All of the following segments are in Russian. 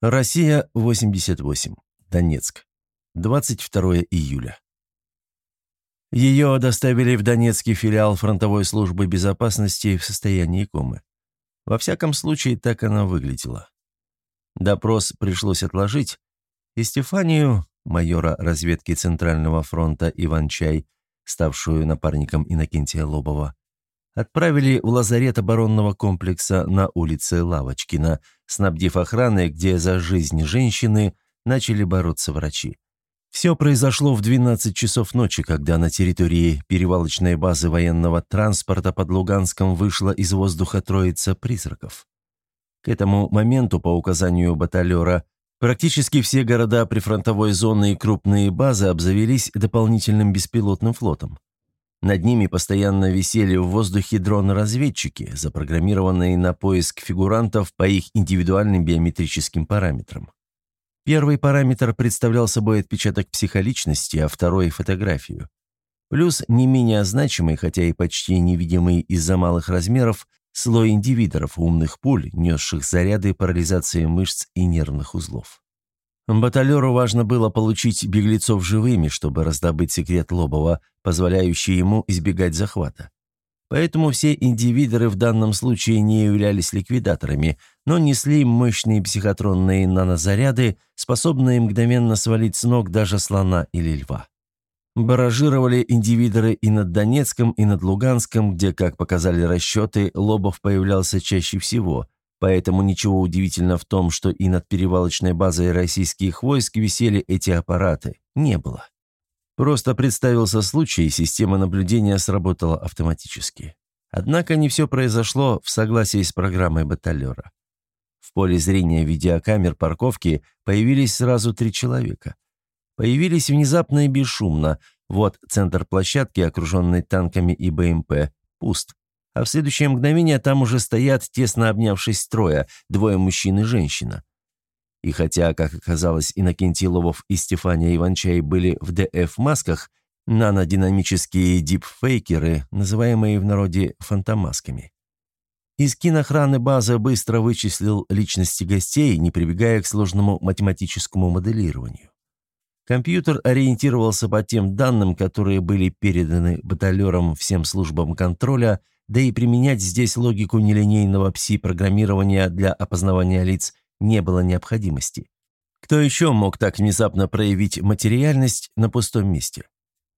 Россия, 88. Донецк. 22 июля. Ее доставили в Донецкий филиал фронтовой службы безопасности в состоянии комы. Во всяком случае, так она выглядела. Допрос пришлось отложить, и Стефанию, майора разведки Центрального фронта Иван-Чай, ставшую напарником Иннокентия Лобова, отправили в лазарет оборонного комплекса на улице Лавочкина, снабдив охраной, где за жизнь женщины начали бороться врачи. Все произошло в 12 часов ночи, когда на территории перевалочной базы военного транспорта под Луганском вышла из воздуха троица призраков. К этому моменту, по указанию баталера, практически все города прифронтовой зоны и крупные базы обзавелись дополнительным беспилотным флотом. Над ними постоянно висели в воздухе дроны-разведчики, запрограммированные на поиск фигурантов по их индивидуальным биометрическим параметрам. Первый параметр представлял собой отпечаток психоличности, а второй – фотографию. Плюс не менее значимый, хотя и почти невидимый из-за малых размеров, слой индивидоров, умных пуль, несших заряды парализации мышц и нервных узлов. Баталеру важно было получить беглецов живыми, чтобы раздобыть секрет Лобова, позволяющий ему избегать захвата. Поэтому все индивидоры в данном случае не являлись ликвидаторами, но несли мощные психотронные нанозаряды, способные мгновенно свалить с ног даже слона или льва. Баражировали индивидоры и над Донецком, и над Луганском, где, как показали расчеты, Лобов появлялся чаще всего – Поэтому ничего удивительного в том, что и над перевалочной базой российских войск висели эти аппараты, не было. Просто представился случай, и система наблюдения сработала автоматически. Однако не все произошло в согласии с программой баталера. В поле зрения видеокамер парковки появились сразу три человека. Появились внезапно и бесшумно. Вот центр площадки, окруженный танками и БМП, пуст а в следующее мгновение там уже стоят, тесно обнявшись строя, двое мужчин и женщина. И хотя, как оказалось, Иннокентий Лобов и Стефания Иванчай были в ДФ-масках, нанодинамические дипфейкеры, называемые в народе фантомасками. Из кинохраны база быстро вычислил личности гостей, не прибегая к сложному математическому моделированию. Компьютер ориентировался по тем данным, которые были переданы баталерам всем службам контроля – да и применять здесь логику нелинейного пси-программирования для опознавания лиц не было необходимости. Кто еще мог так внезапно проявить материальность на пустом месте?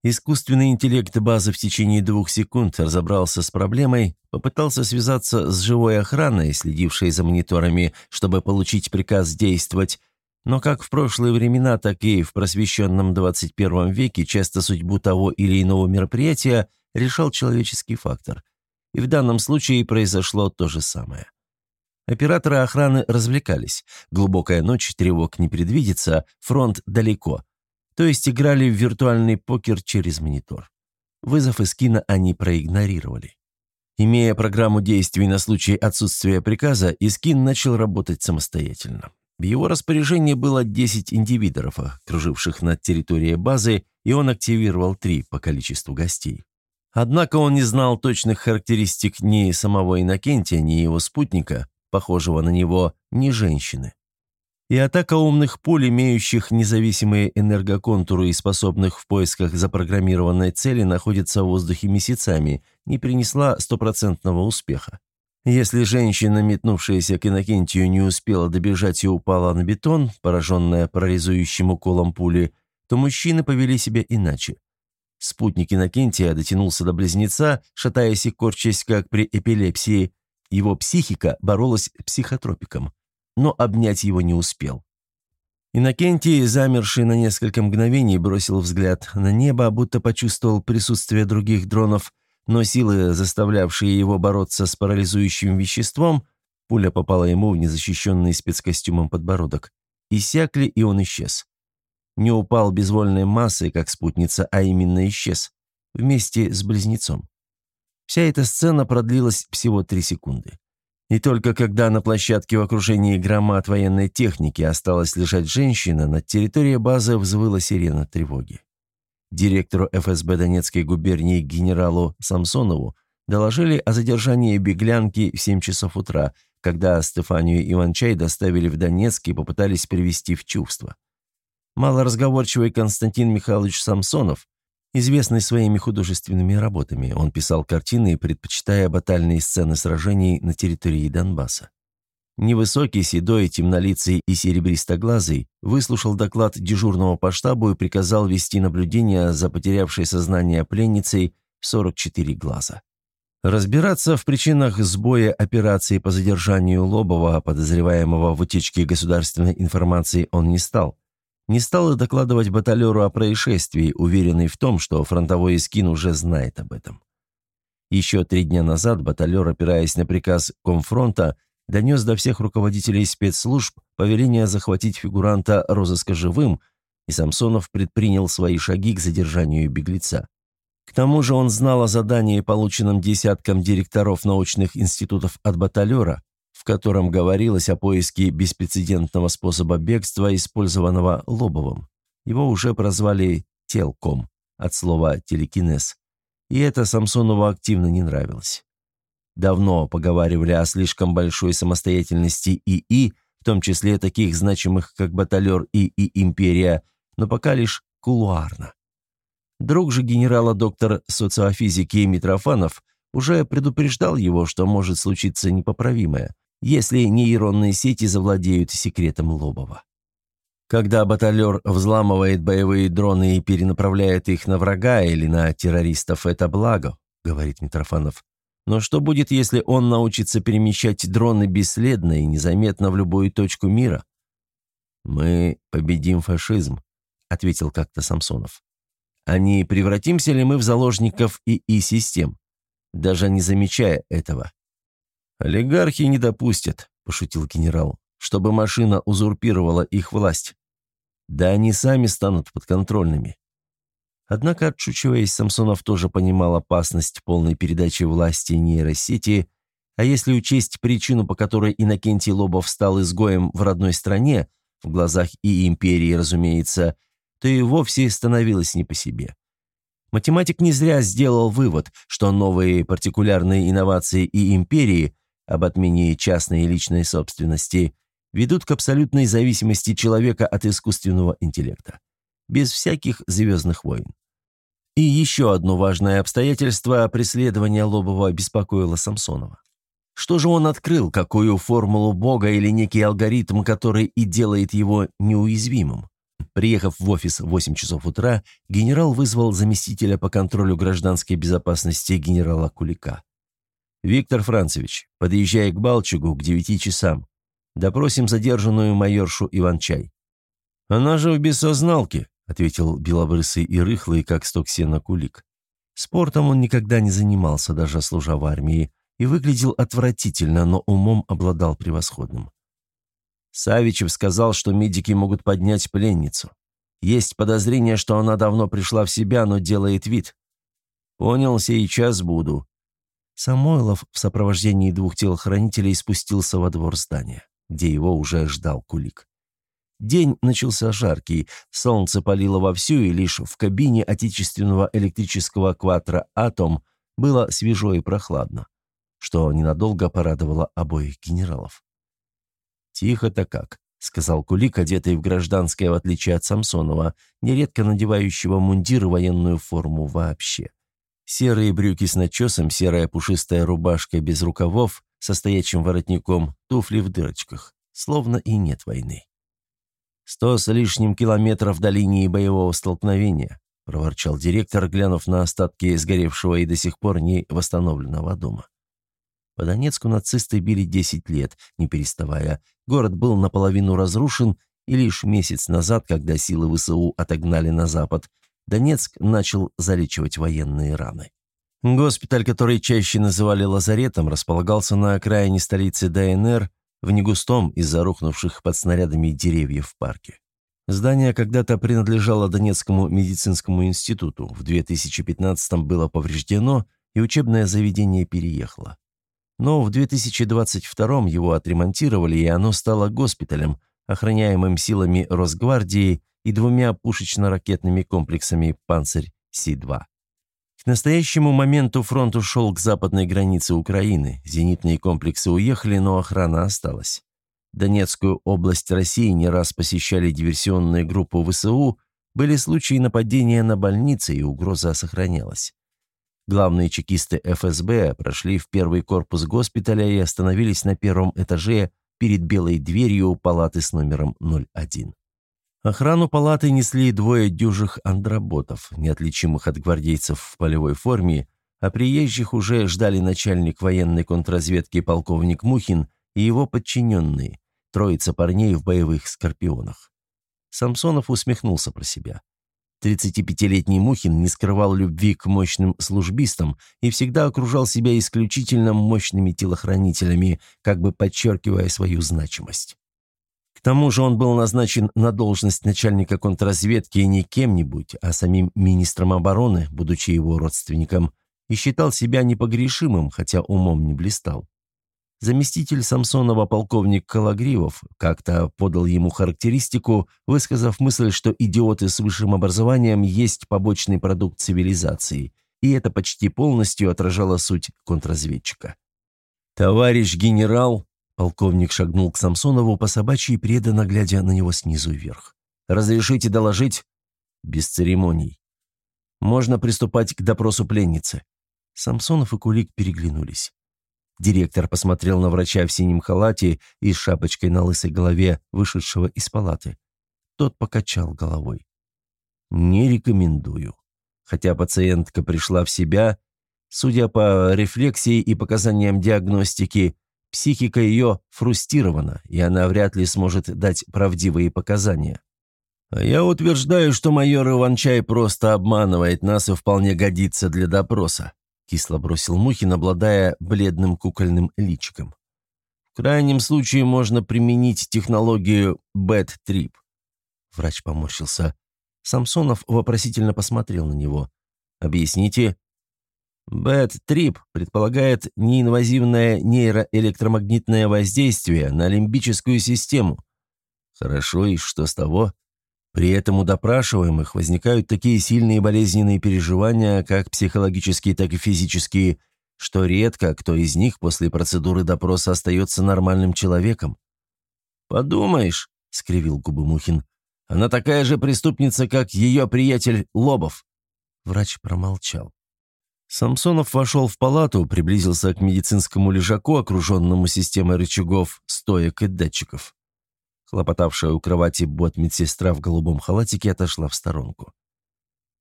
Искусственный интеллект базы в течение двух секунд разобрался с проблемой, попытался связаться с живой охраной, следившей за мониторами, чтобы получить приказ действовать, но как в прошлые времена, так и в просвещенном 21 веке часто судьбу того или иного мероприятия решал человеческий фактор. И в данном случае произошло то же самое. Операторы охраны развлекались. Глубокая ночь, тревог не предвидится, фронт далеко. То есть играли в виртуальный покер через монитор. Вызов из кино они проигнорировали. Имея программу действий на случай отсутствия приказа, Искин начал работать самостоятельно. В его распоряжении было 10 индивидоров, круживших над территорией базы, и он активировал три по количеству гостей. Однако он не знал точных характеристик ни самого Иннокентия, ни его спутника, похожего на него, ни женщины. И атака умных пуль, имеющих независимые энергоконтуры и способных в поисках запрограммированной цели находиться в воздухе месяцами, не принесла стопроцентного успеха. Если женщина, метнувшаяся к Иннокентию, не успела добежать и упала на бетон, пораженная парализующим уколом пули, то мужчины повели себя иначе. Спутник Иннокентия дотянулся до близнеца, шатаясь и корчась, как при эпилепсии. Его психика боролась психотропиком, но обнять его не успел. Иннокентий, замерший на несколько мгновений, бросил взгляд на небо, будто почувствовал присутствие других дронов, но силы, заставлявшие его бороться с парализующим веществом, пуля попала ему в незащищенный спецкостюмом подбородок, иссякли, и он исчез не упал безвольной массой, как спутница, а именно исчез, вместе с близнецом. Вся эта сцена продлилась всего три секунды. И только когда на площадке в окружении громад военной техники осталась лежать женщина, на территории базы взвыла сирена тревоги. Директору ФСБ Донецкой губернии генералу Самсонову доложили о задержании беглянки в 7 часов утра, когда Стефанию Иванчай доставили в Донецк и попытались привести в чувство. Малоразговорчивый Константин Михайлович Самсонов, известный своими художественными работами, он писал картины, предпочитая батальные сцены сражений на территории Донбасса. Невысокий, седой, темнолицый и серебристоглазый выслушал доклад дежурного по штабу и приказал вести наблюдение за потерявшей сознание пленницей 44 глаза. Разбираться в причинах сбоя операции по задержанию Лобова, подозреваемого в утечке государственной информации, он не стал. Не стал и докладывать баталеру о происшествии, уверенный в том, что фронтовой эскин уже знает об этом. Еще три дня назад баталер, опираясь на приказ Комфронта, донес до всех руководителей спецслужб повеление захватить фигуранта розыска живым, и Самсонов предпринял свои шаги к задержанию беглеца. К тому же он знал о задании, полученном десятком директоров научных институтов от баталера, в котором говорилось о поиске беспрецедентного способа бегства, использованного Лобовым. Его уже прозвали «телком» от слова «телекинез», и это Самсонову активно не нравилось. Давно поговаривали о слишком большой самостоятельности ИИ, в том числе таких значимых, как Баталер и и Империя, но пока лишь кулуарно. Друг же генерала доктор социофизики Митрофанов уже предупреждал его, что может случиться непоправимое, если нейронные сети завладеют секретом Лобова. Когда баталер взламывает боевые дроны и перенаправляет их на врага или на террористов, это благо, говорит Митрофанов. Но что будет, если он научится перемещать дроны бесследно и незаметно в любую точку мира? «Мы победим фашизм», — ответил как-то Самсонов. «А не превратимся ли мы в заложников ИИ-систем, даже не замечая этого?» «Олигархи не допустят», — пошутил генерал, «чтобы машина узурпировала их власть. Да они сами станут подконтрольными. Однако, отшучиваясь, Самсонов тоже понимал опасность полной передачи власти нейросети, а если учесть причину, по которой Иннокентий Лобов стал изгоем в родной стране, в глазах и империи, разумеется, то и вовсе становилось не по себе. Математик не зря сделал вывод, что новые партикулярные инновации и империи об отмене частной и личной собственности ведут к абсолютной зависимости человека от искусственного интеллекта. Без всяких звездных войн. И еще одно важное обстоятельство преследования Лобова беспокоило Самсонова. Что же он открыл, какую формулу Бога или некий алгоритм, который и делает его неуязвимым? Приехав в офис в 8 часов утра, генерал вызвал заместителя по контролю гражданской безопасности генерала Кулика. «Виктор Францевич, подъезжай к Балчугу к 9 часам. Допросим задержанную майоршу Иван-Чай». «Она же в бессозналке», ответил белобрысый и рыхлый, как сток сена кулик. Спортом он никогда не занимался, даже служа в армии, и выглядел отвратительно, но умом обладал превосходным. Савичев сказал, что медики могут поднять пленницу. Есть подозрение, что она давно пришла в себя, но делает вид. Понял, сейчас буду. Самойлов в сопровождении двух телохранителей спустился во двор здания, где его уже ждал Кулик. День начался жаркий, солнце палило вовсю, и лишь в кабине отечественного электрического кватра «Атом» было свежо и прохладно, что ненадолго порадовало обоих генералов. «Тихо-то как», — сказал Кулик, одетый в гражданское, в отличие от Самсонова, нередко надевающего мундир и военную форму вообще. Серые брюки с начесом, серая пушистая рубашка без рукавов, со стоячим воротником, туфли в дырочках, словно и нет войны. «Сто с лишним километров до линии боевого столкновения», – проворчал директор, глянув на остатки сгоревшего и до сих пор не восстановленного дома. По Донецку нацисты били 10 лет, не переставая. Город был наполовину разрушен, и лишь месяц назад, когда силы ВСУ отогнали на запад, Донецк начал залечивать военные раны. Госпиталь, который чаще называли лазаретом, располагался на окраине столицы ДНР в негустом из-за рухнувших под снарядами деревьев в парке. Здание когда-то принадлежало Донецкому медицинскому институту, в 2015-м было повреждено, и учебное заведение переехало. Но в 2022-м его отремонтировали, и оно стало госпиталем, охраняемым силами Росгвардии и двумя пушечно-ракетными комплексами «Панцирь Си-2». К настоящему моменту фронт ушел к западной границе Украины, зенитные комплексы уехали, но охрана осталась. Донецкую область России не раз посещали диверсионные группы ВСУ, были случаи нападения на больницы, и угроза сохранялась. Главные чекисты ФСБ прошли в первый корпус госпиталя и остановились на первом этаже перед белой дверью палаты с номером 01. Охрану палаты несли двое дюжих андроботов, неотличимых от гвардейцев в полевой форме, а приезжих уже ждали начальник военной контрразведки полковник Мухин и его подчиненные, троица парней в боевых скорпионах. Самсонов усмехнулся про себя. 35-летний Мухин не скрывал любви к мощным службистам и всегда окружал себя исключительно мощными телохранителями, как бы подчеркивая свою значимость. К тому же он был назначен на должность начальника контрразведки не кем-нибудь, а самим министром обороны, будучи его родственником, и считал себя непогрешимым, хотя умом не блистал. Заместитель Самсонова полковник Калагривов как-то подал ему характеристику, высказав мысль, что идиоты с высшим образованием есть побочный продукт цивилизации, и это почти полностью отражало суть контрразведчика. «Товарищ генерал», Полковник шагнул к Самсонову по собачьей, преданно глядя на него снизу вверх. «Разрешите доложить?» «Без церемоний. Можно приступать к допросу пленницы». Самсонов и Кулик переглянулись. Директор посмотрел на врача в синем халате и с шапочкой на лысой голове, вышедшего из палаты. Тот покачал головой. «Не рекомендую. Хотя пациентка пришла в себя, судя по рефлексии и показаниям диагностики, Психика ее фрустирована, и она вряд ли сможет дать правдивые показания. А я утверждаю, что майор Иван-Чай просто обманывает нас и вполне годится для допроса», кисло бросил Мухин, обладая бледным кукольным личиком. «В крайнем случае можно применить технологию Trip». Врач поморщился. Самсонов вопросительно посмотрел на него. «Объясните?» Trip предполагает неинвазивное нейроэлектромагнитное воздействие на лимбическую систему. Хорошо, и что с того? При этом у допрашиваемых возникают такие сильные болезненные переживания, как психологические, так и физические, что редко кто из них после процедуры допроса остается нормальным человеком. «Подумаешь», — скривил губы Мухин, — «она такая же преступница, как ее приятель Лобов». Врач промолчал. Самсонов вошел в палату, приблизился к медицинскому лежаку, окруженному системой рычагов, стоек и датчиков. Хлопотавшая у кровати бот-медсестра в голубом халатике отошла в сторонку.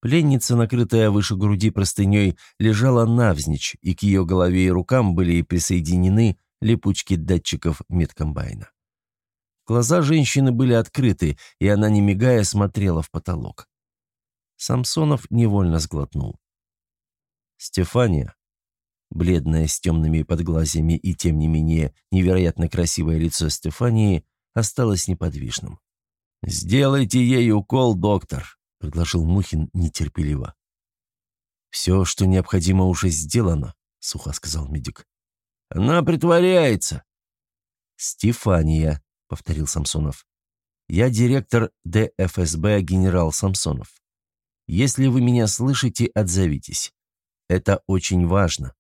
Пленница, накрытая выше груди простыней, лежала навзничь, и к ее голове и рукам были присоединены липучки датчиков медкомбайна. Глаза женщины были открыты, и она, не мигая, смотрела в потолок. Самсонов невольно сглотнул. Стефания, бледная с темными подглазьями и, тем не менее, невероятно красивое лицо Стефании осталось неподвижным. «Сделайте ей укол, доктор», — предложил Мухин нетерпеливо. «Все, что необходимо, уже сделано», — сухо сказал медик. «Она притворяется». «Стефания», — повторил Самсонов. «Я директор ДФСБ генерал Самсонов. Если вы меня слышите, отзовитесь. Это очень важно».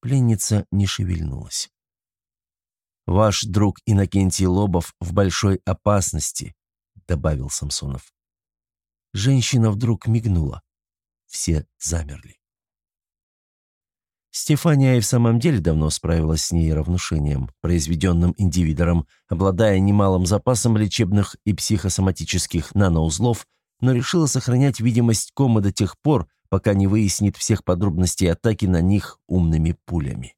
Пленница не шевельнулась. «Ваш друг Иннокентий Лобов в большой опасности», — добавил Самсонов. Женщина вдруг мигнула. Все замерли. Стефания и в самом деле давно справилась с нейровнушением, произведенным индивидором, обладая немалым запасом лечебных и психосоматических наноузлов, но решила сохранять видимость комы до тех пор, пока не выяснит всех подробностей атаки на них умными пулями.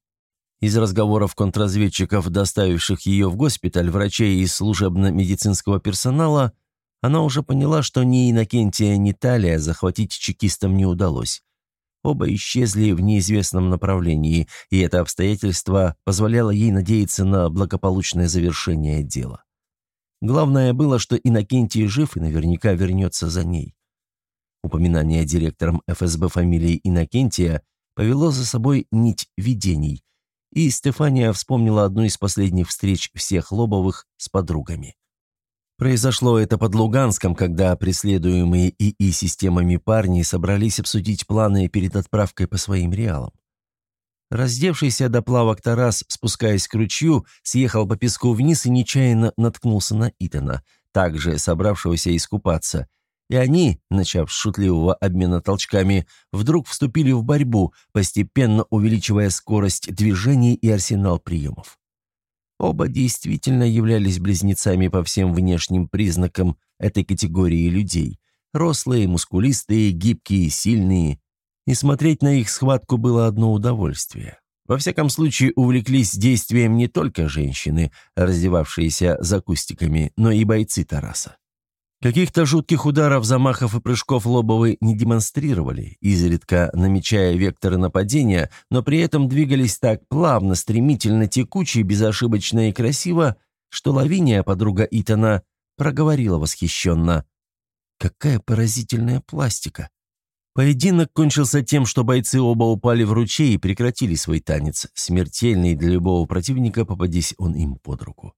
Из разговоров контрразведчиков, доставивших ее в госпиталь, врачей и служебно-медицинского персонала, она уже поняла, что ни Иннокентия, ни Талия захватить чекистам не удалось. Оба исчезли в неизвестном направлении, и это обстоятельство позволяло ей надеяться на благополучное завершение дела. Главное было, что Иннокентий жив и наверняка вернется за ней. Упоминание директором ФСБ фамилии Иннокентия повело за собой нить видений, и Стефания вспомнила одну из последних встреч всех Лобовых с подругами. Произошло это под Луганском, когда преследуемые ИИ-системами парни собрались обсудить планы перед отправкой по своим реалам. Раздевшийся до плавок Тарас, спускаясь к ручью, съехал по песку вниз и нечаянно наткнулся на Итана, также собравшегося искупаться. И они, начав с шутливого обмена толчками, вдруг вступили в борьбу, постепенно увеличивая скорость движений и арсенал приемов. Оба действительно являлись близнецами по всем внешним признакам этой категории людей. Рослые, мускулистые, гибкие, сильные, и смотреть на их схватку было одно удовольствие. Во всяком случае, увлеклись действием не только женщины, раздевавшиеся за кустиками, но и бойцы Тараса. Каких-то жутких ударов, замахов и прыжков Лобовы не демонстрировали, изредка намечая векторы нападения, но при этом двигались так плавно, стремительно, текуче, безошибочно и красиво, что Лавиния, подруга Итана, проговорила восхищенно. «Какая поразительная пластика!» Поединок кончился тем, что бойцы оба упали в ручей и прекратили свой танец, смертельный для любого противника, попадись он им под руку.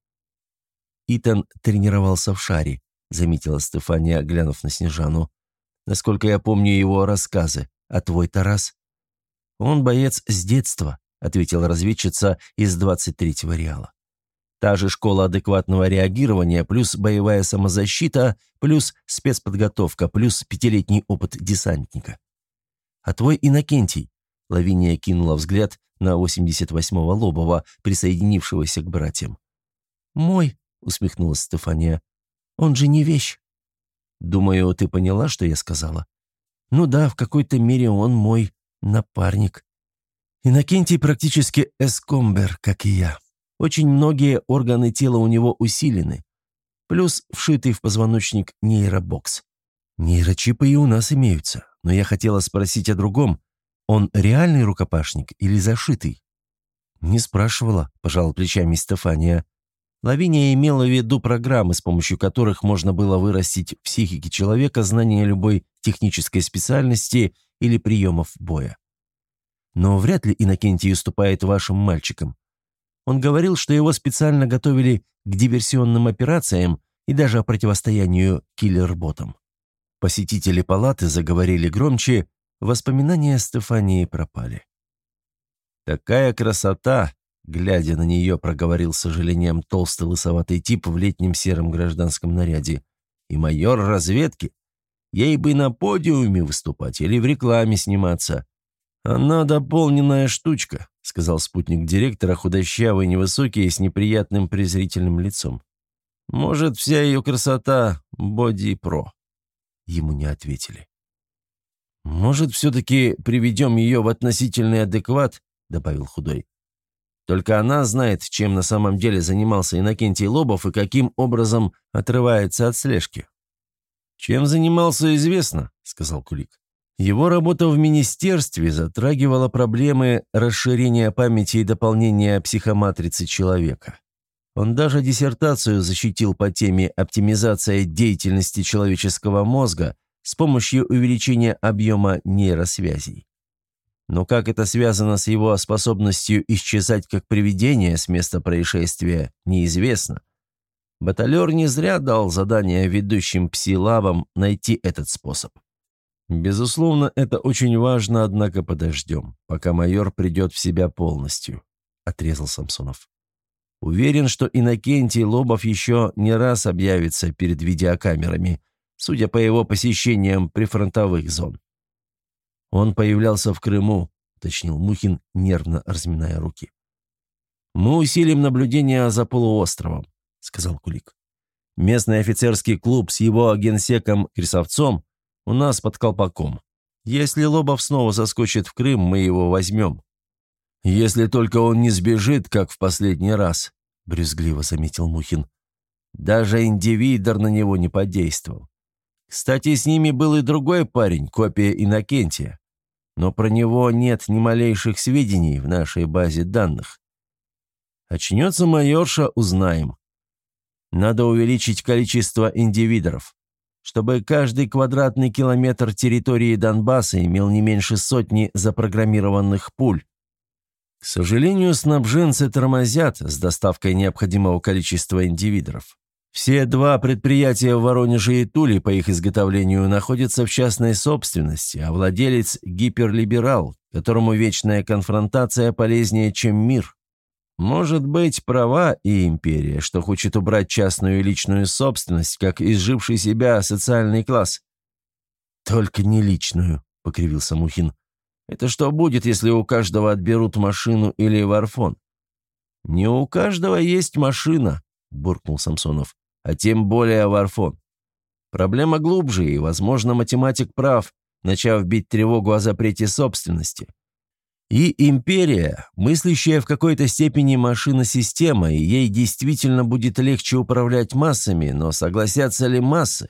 Итан тренировался в шаре, заметила Стефания, глянув на Снежану. Насколько я помню его рассказы. А твой Тарас? Он боец с детства, ответила разведчица из 23-го реала. Та же школа адекватного реагирования, плюс боевая самозащита, плюс спецподготовка, плюс пятилетний опыт десантника. А твой Иннокентий?» Лавиния кинула взгляд на 88-го Лобова, присоединившегося к братьям. «Мой», — усмехнулась Стефания, — «он же не вещь». «Думаю, ты поняла, что я сказала?» «Ну да, в какой-то мере он мой напарник». Иннокентий практически эскомбер, как и я. Очень многие органы тела у него усилены. Плюс вшитый в позвоночник нейробокс. Нейрочипы и у нас имеются. Но я хотела спросить о другом. Он реальный рукопашник или зашитый? Не спрашивала, пожал плечами Стефания. Лавиния имела в виду программы, с помощью которых можно было вырастить в психике человека знание любой технической специальности или приемов боя. Но вряд ли Иннокентий уступает вашим мальчикам. Он говорил, что его специально готовили к диверсионным операциям и даже о противостоянию киллер-ботам. Посетители палаты заговорили громче, воспоминания Стефании пропали. «Такая красота!» — глядя на нее, проговорил с сожалением толстый лысоватый тип в летнем сером гражданском наряде. «И майор разведки? Ей бы на подиуме выступать или в рекламе сниматься. Она дополненная штучка», — сказал спутник директора, худощавый, невысокий, с неприятным презрительным лицом. «Может, вся ее красота — боди-про?» Ему не ответили. «Может, все-таки приведем ее в относительный адекват?» — добавил худой. «Только она знает, чем на самом деле занимался Иннокентий Лобов и каким образом отрывается от слежки». «Чем занимался, известно», — сказал Кулик. Его работа в министерстве затрагивала проблемы расширения памяти и дополнения психоматрицы человека. Он даже диссертацию защитил по теме «Оптимизация деятельности человеческого мозга с помощью увеличения объема нейросвязей». Но как это связано с его способностью исчезать как привидение с места происшествия, неизвестно. Баталер не зря дал задание ведущим пси-лабам найти этот способ. «Безусловно, это очень важно, однако подождем, пока майор придет в себя полностью», — отрезал Самсонов. «Уверен, что Иннокентий Лобов еще не раз объявится перед видеокамерами, судя по его посещениям прифронтовых зон». «Он появлялся в Крыму», — уточнил Мухин, нервно разминая руки. «Мы усилим наблюдение за полуостровом», — сказал Кулик. «Местный офицерский клуб с его генсеком Крисовцом у нас под колпаком. Если Лобов снова заскочит в Крым, мы его возьмем. Если только он не сбежит, как в последний раз», — брюзгливо заметил Мухин. Даже индивидор на него не подействовал. Кстати, с ними был и другой парень, копия Иннокентия. Но про него нет ни малейших сведений в нашей базе данных. Очнется майорша, узнаем. Надо увеличить количество индивидоров чтобы каждый квадратный километр территории Донбасса имел не меньше сотни запрограммированных пуль. К сожалению, снабженцы тормозят с доставкой необходимого количества индивидов. Все два предприятия в Воронеже и Туле по их изготовлению находятся в частной собственности, а владелец – гиперлиберал, которому вечная конфронтация полезнее, чем мир. Может быть, права и империя, что хочет убрать частную и личную собственность, как изживший себя социальный класс. «Только не личную», — покривился Мухин. «Это что будет, если у каждого отберут машину или варфон?» «Не у каждого есть машина», — буркнул Самсонов, «а тем более варфон. Проблема глубже, и, возможно, математик прав, начав бить тревогу о запрете собственности. И империя, мыслящая в какой-то степени машина-система, и ей действительно будет легче управлять массами, но согласятся ли массы?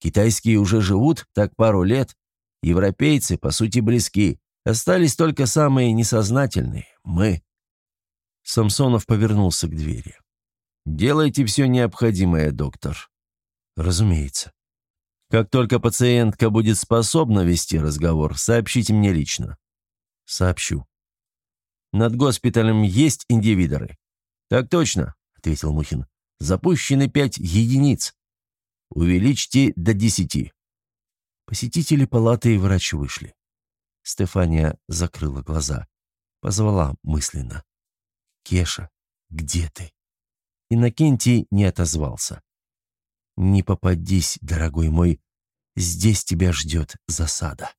Китайские уже живут так пару лет, европейцы, по сути, близки. Остались только самые несознательные – мы. Самсонов повернулся к двери. «Делайте все необходимое, доктор». «Разумеется. Как только пациентка будет способна вести разговор, сообщите мне лично». «Сообщу». «Над госпиталем есть индивидоры?» «Так точно», — ответил Мухин. «Запущены пять единиц. Увеличьте до десяти». Посетители палаты и врач вышли. Стефания закрыла глаза. Позвала мысленно. «Кеша, где ты?» Иннокентий не отозвался. «Не попадись, дорогой мой, здесь тебя ждет засада».